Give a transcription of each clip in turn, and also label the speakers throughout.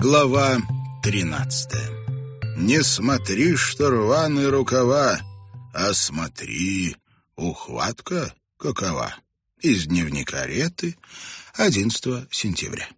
Speaker 1: Глава 13 Не смотри, что рваные рукава, а смотри, ухватка какова. Из дневника Реты 11 сентября.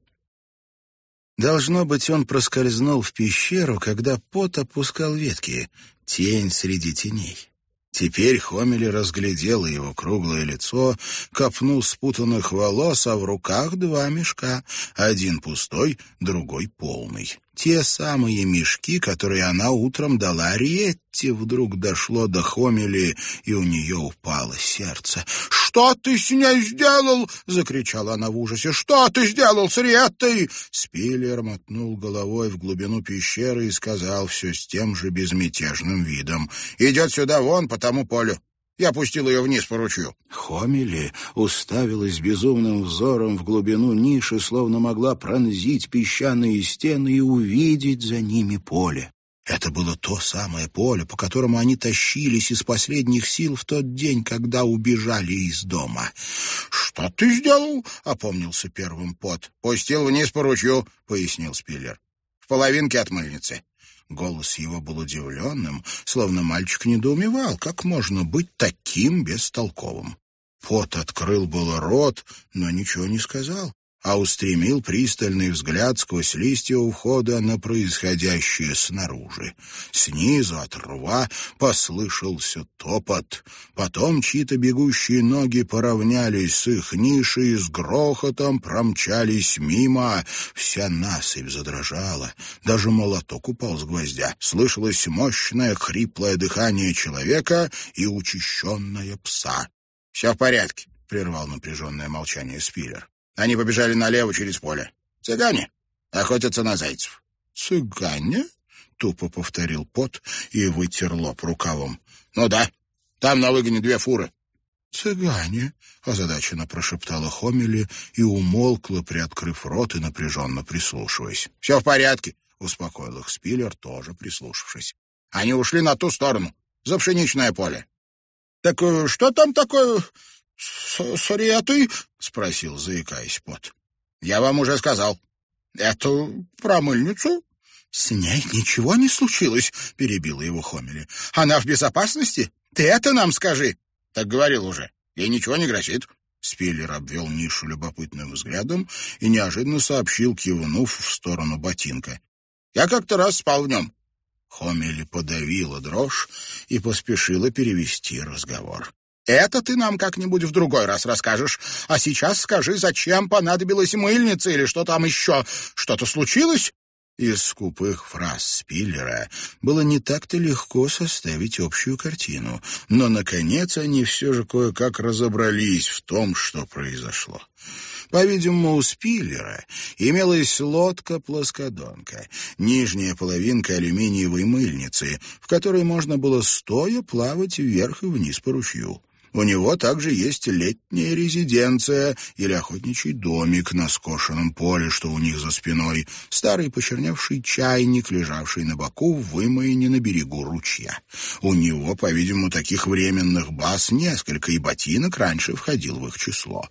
Speaker 1: Должно быть, он проскользнул в пещеру, когда пот опускал ветки, тень среди теней. Теперь Хомели разглядела его круглое лицо, копнул спутанных волос, а в руках два мешка, один пустой, другой полный. Те самые мешки, которые она утром дала Ретте, вдруг дошло до Хомели, и у нее упало сердце. «Что ты с ней сделал?» — закричала она в ужасе. «Что ты сделал с Реттой?» Спиллер мотнул головой в глубину пещеры и сказал все с тем же безмятежным видом. «Идет сюда вон по тому полю. Я пустил ее вниз по ручью. Хомели уставилась безумным взором в глубину ниши, словно могла пронзить песчаные стены и увидеть за ними поле. Это было то самое поле, по которому они тащились из последних сил в тот день, когда убежали из дома. «Что ты сделал?» — опомнился первым пот. «Пустил вниз по ручью», — пояснил Спиллер. «В половинке от мыльницы. Голос его был удивленным, словно мальчик недоумевал, как можно быть таким бестолковым. Пот открыл было рот, но ничего не сказал а устремил пристальный взгляд сквозь листья у входа на происходящее снаружи. Снизу от рва послышался топот. Потом чьи-то бегущие ноги поравнялись с их нишей и с грохотом промчались мимо. Вся насыпь задрожала. Даже молоток упал с гвоздя. Слышалось мощное хриплое дыхание человека и учащенное пса. «Все в порядке», — прервал напряженное молчание Спиллер. Они побежали налево через поле. Цыгане охотятся на зайцев. Цыгане? Тупо повторил пот и вытер лоб рукавом. Ну да, там на выгоне две фуры. «Цыгане!» — озадаченно прошептала Хомели и умолкла, приоткрыв рот и напряженно прислушиваясь. «Все в порядке!» — успокоил их Спиллер, тоже прислушавшись. «Они ушли на ту сторону, за пшеничное поле». «Так э, что там такое с, с Риэтой?» — спросил, заикаясь пот. «Я вам уже сказал. Эту промыльницу?» «С ней ничего не случилось», — перебила его Хомели. «Она в безопасности? Ты это нам скажи!» «Так говорил уже. Ей ничего не грозит». Спиллер обвел нишу любопытным взглядом и неожиданно сообщил, кивнув в сторону ботинка. «Я как-то раз спал в нем». Хомели подавила дрожь и поспешила перевести разговор. Это ты нам как-нибудь в другой раз расскажешь. А сейчас скажи, зачем понадобилась мыльница или что там еще? Что-то случилось?» Из скупых фраз Спиллера было не так-то легко составить общую картину, но, наконец, они все же кое-как разобрались в том, что произошло. По-видимому, у Спиллера имелась лодка-плоскодонка, нижняя половинка алюминиевой мыльницы, в которой можно было стоя плавать вверх и вниз по ручью. У него также есть летняя резиденция или охотничий домик на скошенном поле, что у них за спиной, старый почерневший чайник, лежавший на боку в вымоине на берегу ручья. У него, по-видимому, таких временных баз несколько, и ботинок раньше входил в их число.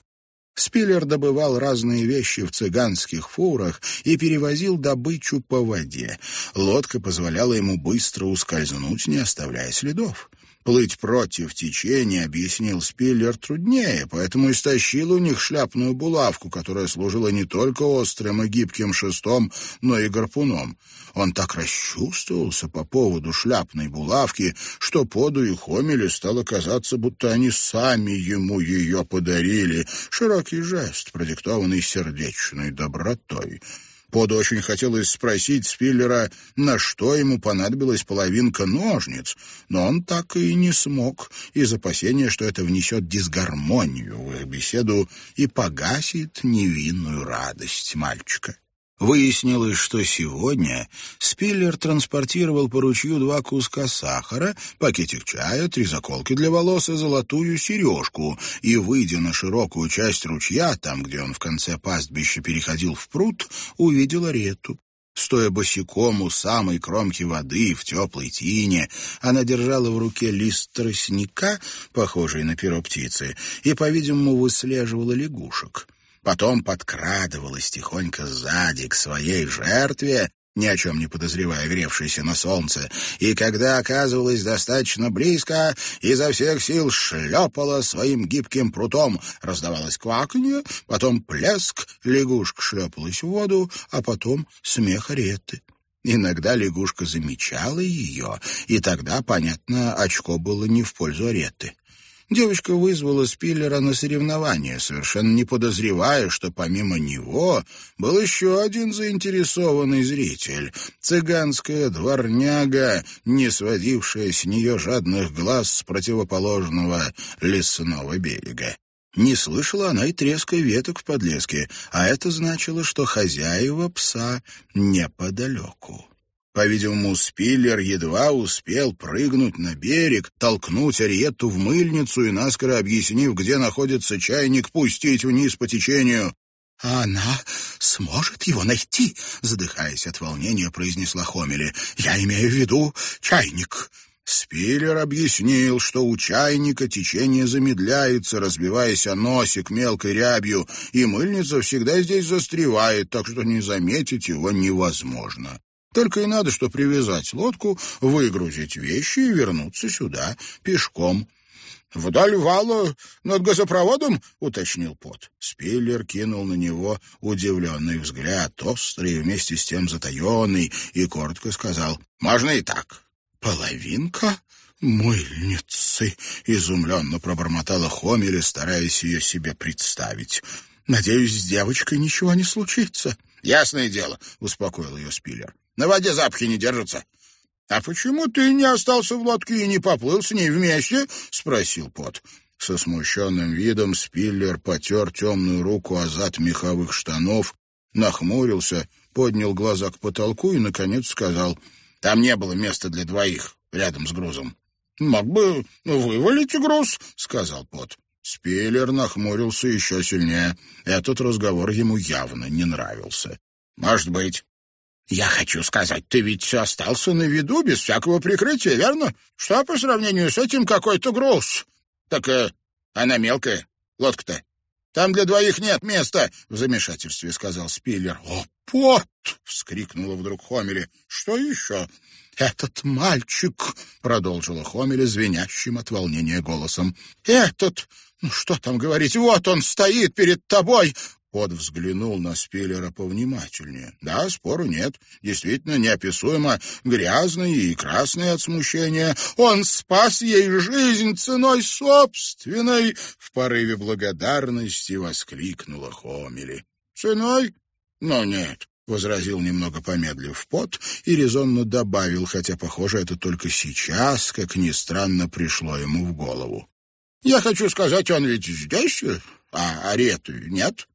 Speaker 1: Спиллер добывал разные вещи в цыганских фурах и перевозил добычу по воде. Лодка позволяла ему быстро ускользнуть, не оставляя следов. Плыть против течения, объяснил Спиллер, труднее, поэтому истощил у них шляпную булавку, которая служила не только острым и гибким шестом, но и гарпуном. Он так расчувствовался по поводу шляпной булавки, что поду и Хомеле стало казаться, будто они сами ему ее подарили. Широкий жест, продиктованный сердечной добротой. Поду очень хотелось спросить Спиллера, на что ему понадобилась половинка ножниц, но он так и не смог, из опасения, что это внесет дисгармонию в их беседу и погасит невинную радость мальчика. Выяснилось, что сегодня Спиллер транспортировал по ручью два куска сахара, пакетик чая, три заколки для волос и золотую сережку, и, выйдя на широкую часть ручья, там, где он в конце пастбища переходил в пруд, увидел Арету. Стоя босиком у самой кромки воды в теплой тине, она держала в руке лист тростника, похожий на перо птицы, и, по-видимому, выслеживала лягушек. Потом подкрадывалась тихонько сзади к своей жертве, ни о чем не подозревая гревшейся на солнце, и когда оказывалась достаточно близко, изо всех сил шлепала своим гибким прутом. Раздавалось кваканье, потом плеск, лягушка шлепалась в воду, а потом смех Ретты. Иногда лягушка замечала ее, и тогда, понятно, очко было не в пользу Аретты. Девочка вызвала Спиллера на соревнование, совершенно не подозревая, что помимо него был еще один заинтересованный зритель — цыганская дворняга, не сводившая с нее жадных глаз с противоположного лесного берега. Не слышала она и треска веток в подлеске, а это значило, что хозяева пса неподалеку. По-видимому, Спиллер едва успел прыгнуть на берег, толкнуть Ариетту в мыльницу и, наскоро объяснив, где находится чайник, пустить вниз по течению. «А она сможет его найти?» — задыхаясь от волнения, произнесла Хомели. «Я имею в виду чайник». Спиллер объяснил, что у чайника течение замедляется, разбиваясь о носик мелкой рябью, и мыльница всегда здесь застревает, так что не заметить его невозможно. Только и надо, что привязать лодку, выгрузить вещи и вернуться сюда пешком. «Вдоль вала над газопроводом?» — уточнил Пот. Спиллер кинул на него удивленный взгляд, острый вместе с тем затаенный, и коротко сказал «Можно и так». «Половинка мыльницы?» — изумленно пробормотала Хомере, стараясь ее себе представить. «Надеюсь, с девочкой ничего не случится». «Ясное дело», — успокоил ее Спиллер. На воде запахи не держатся. — А почему ты не остался в лодке и не поплыл с ней вместе? — спросил Пот. Со смущенным видом Спиллер потер темную руку о зад меховых штанов, нахмурился, поднял глаза к потолку и, наконец, сказал, «Там не было места для двоих рядом с грузом». «Мог бы вывалить груз», — сказал Пот. Спиллер нахмурился еще сильнее. Этот разговор ему явно не нравился. «Может быть. «Я хочу сказать, ты ведь остался на виду без всякого прикрытия, верно? Что по сравнению с этим какой-то груз? Так э, она мелкая, лодка-то. Там для двоих нет места», — в замешательстве сказал Спиллер. «О, пот!» — вскрикнула вдруг Хомели. «Что еще?» «Этот мальчик», — продолжила Хомели звенящим от волнения голосом. «Этот, ну что там говорить, вот он стоит перед тобой, Кот взглянул на Спиллера повнимательнее. Да, спору нет. Действительно неописуемо грязный и красный от смущения. Он спас ей жизнь ценой собственной. В порыве благодарности воскликнула Хомели. Ценой? Но нет. — возразил немного помедлив пот и резонно добавил, хотя, похоже, это только сейчас, как ни странно, пришло ему в голову. «Я хочу сказать, он ведь здесь, а Арету нет?»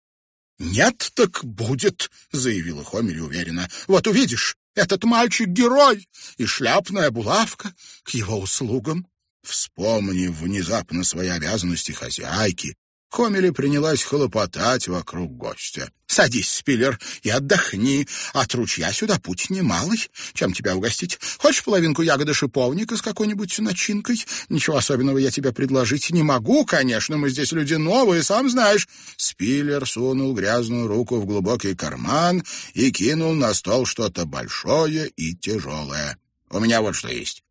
Speaker 1: «Нет, так будет», — заявила Хомери уверенно. «Вот увидишь, этот мальчик — герой, и шляпная булавка к его услугам». Вспомнив внезапно свои обязанности хозяйки, Хомели принялась хлопотать вокруг гостя. «Садись, Спиллер, и отдохни. От ручья сюда путь немалый. Чем тебя угостить? Хочешь половинку ягоды шиповника с какой-нибудь начинкой? Ничего особенного я тебе предложить не могу, конечно. Мы здесь люди новые, сам знаешь». Спиллер сунул грязную руку в глубокий карман и кинул на стол что-то большое и тяжелое. «У меня вот что есть.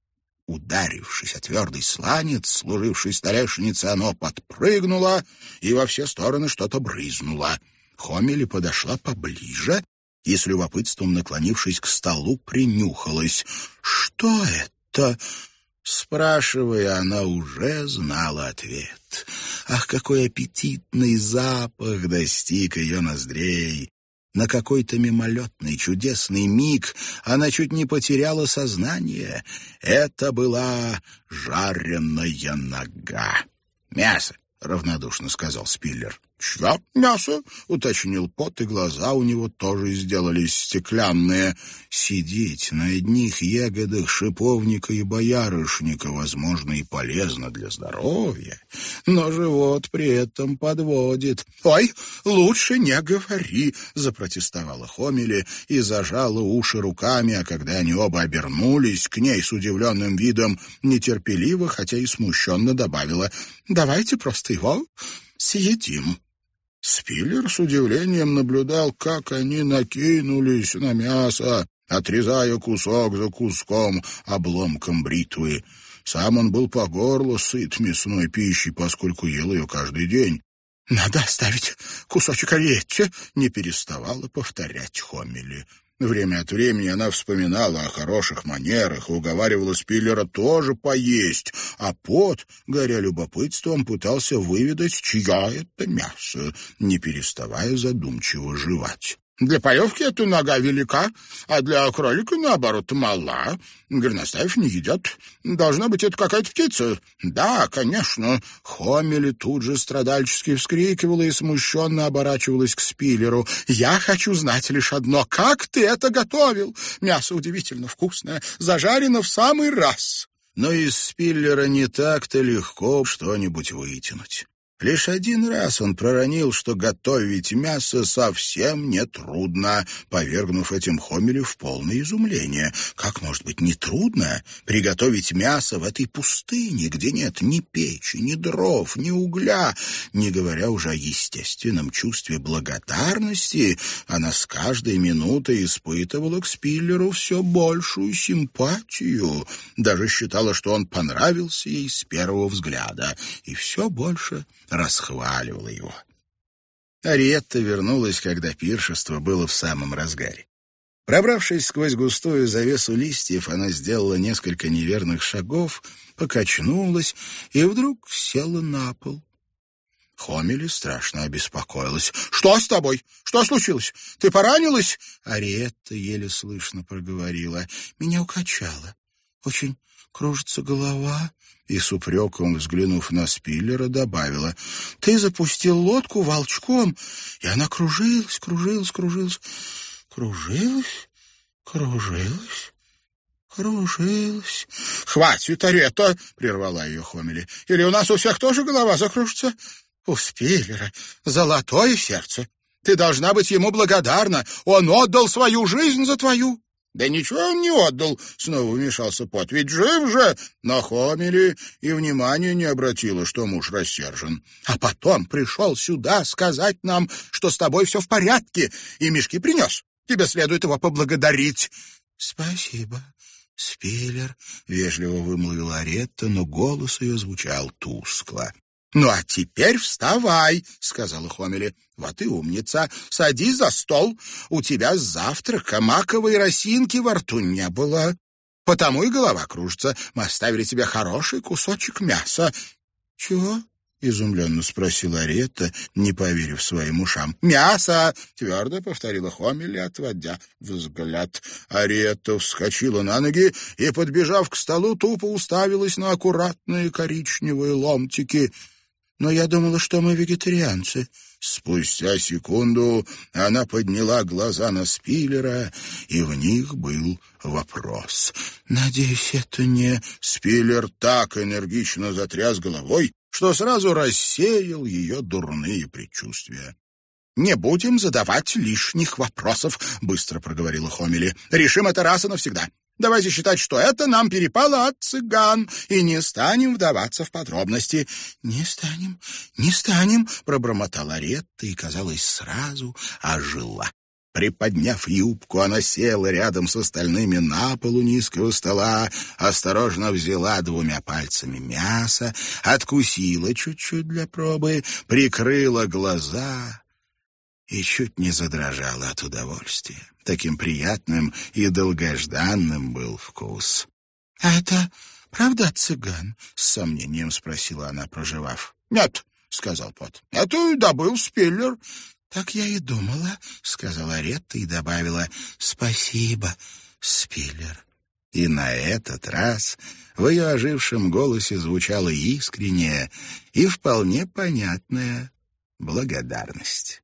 Speaker 1: Ударившись о твердый сланец, служивший столешнице, оно подпрыгнуло и во все стороны что-то брызнуло. Хомели подошла поближе и с любопытством, наклонившись к столу, принюхалась. «Что это?» Спрашивая, она уже знала ответ. Ах, какой аппетитный запах достиг ее ноздрей! На какой-то мимолетный чудесный миг она чуть не потеряла сознание. Это была жареная нога. «Мясо», — равнодушно сказал Спиллер. «Чья мясо?» — уточнил Пот, и глаза у него тоже сделались стеклянные. Сидеть на одних ягодах шиповника и боярышника, возможно, и полезно для здоровья, но живот при этом подводит. «Ой, лучше не говори!» — запротестовала Хомели и зажала уши руками, а когда они оба обернулись к ней с удивленным видом, нетерпеливо, хотя и смущенно добавила «Давайте просто его съедим». Спиллер с удивлением наблюдал, как они накинулись на мясо, отрезая кусок за куском обломком бритвы. Сам он был по горло сыт мясной пищей, поскольку ел ее каждый день. «Надо оставить кусочек оретти», — не переставала повторять Хомели. Время от времени она вспоминала о хороших манерах и уговаривала Спиллера тоже поесть, а пот, горя любопытством, пытался выведать, чья это мясо, не переставая задумчиво жевать. Для поевки эта нога велика, а для кролика, наоборот, мала. Горностаев не едят. Должна быть, это какая-то птица. Да, конечно. Хомели тут же страдальчески вскрикивала и смущенно оборачивалась к Спиллеру. «Я хочу знать лишь одно. Как ты это готовил? Мясо удивительно вкусное, зажарено в самый раз». Но из Спиллера не так-то легко что-нибудь вытянуть. Лишь один раз он проронил, что готовить мясо совсем нетрудно, повергнув этим Хомеле в полное изумление. Как может быть нетрудно приготовить мясо в этой пустыне, где нет ни печи, ни дров, ни угля, не говоря уже о естественном чувстве благодарности, она с каждой минутой испытывала к Спиллеру все большую симпатию, даже считала, что он понравился ей с первого взгляда, и все больше расхваливала его. Ариетта вернулась, когда пиршество было в самом разгаре. Пробравшись сквозь густую завесу листьев, она сделала несколько неверных шагов, покачнулась и вдруг села на пол. Хомели страшно обеспокоилась. «Что с тобой? Что случилось? Ты поранилась?» Ариетта еле слышно проговорила. «Меня укачало. Очень кружится голова, и с упреком, взглянув на Спиллера, добавила, «Ты запустил лодку волчком, и она кружилась, кружилась, кружилась, кружилась, кружилась, кружилась». «Хватит, Арета!» — прервала ее Хомели. «Или у нас у всех тоже голова закружится?» «У Спиллера золотое сердце. Ты должна быть ему благодарна. Он отдал свою жизнь за твою». «Да ничего он не отдал», — снова вмешался Пот. «Ведь жив же!» Но Хомели и внимания не обратила, что муж рассержен. «А потом пришел сюда сказать нам, что с тобой все в порядке, и мешки принес. Тебе следует его поблагодарить». «Спасибо, Спиллер», — вежливо вымолвила Аретта, но голос ее звучал тускло. «Ну, а теперь вставай», — сказала Хомели. «Вот и умница. Садись за стол. У тебя завтрака маковой росинки во рту не было. Потому и голова кружится. Мы оставили тебе хороший кусочек мяса». «Чего?» — изумленно спросила Аретта, не поверив своим ушам. «Мясо!» — твердо повторила Хомели, отводя взгляд. Аретта вскочила на ноги и, подбежав к столу, тупо уставилась на аккуратные коричневые ломтики — но я думала, что мы вегетарианцы». Спустя секунду она подняла глаза на Спиллера, и в них был вопрос. «Надеюсь, это не...» Спиллер так энергично затряс головой, что сразу рассеял ее дурные предчувствия. «Не будем задавать лишних вопросов», — быстро проговорила Хомели. «Решим это раз и навсегда. Давайте считать, что это нам перепало от цыган, и не станем вдаваться в подробности. — Не станем, не станем, — пробормотала Ретта и, казалось, сразу ожила. Приподняв юбку, она села рядом с остальными на полу низкого стола, осторожно взяла двумя пальцами мясо, откусила чуть-чуть для пробы, прикрыла глаза и чуть не задрожала от удовольствия. Таким приятным и долгожданным был вкус. — А это правда цыган? — с сомнением спросила она, проживав. — Нет, — сказал Пот. — Это добыл Спиллер. — Так я и думала, — сказала Ретта и добавила. — Спасибо, Спиллер. И на этот раз в ее ожившем голосе звучала искренняя и вполне понятная благодарность.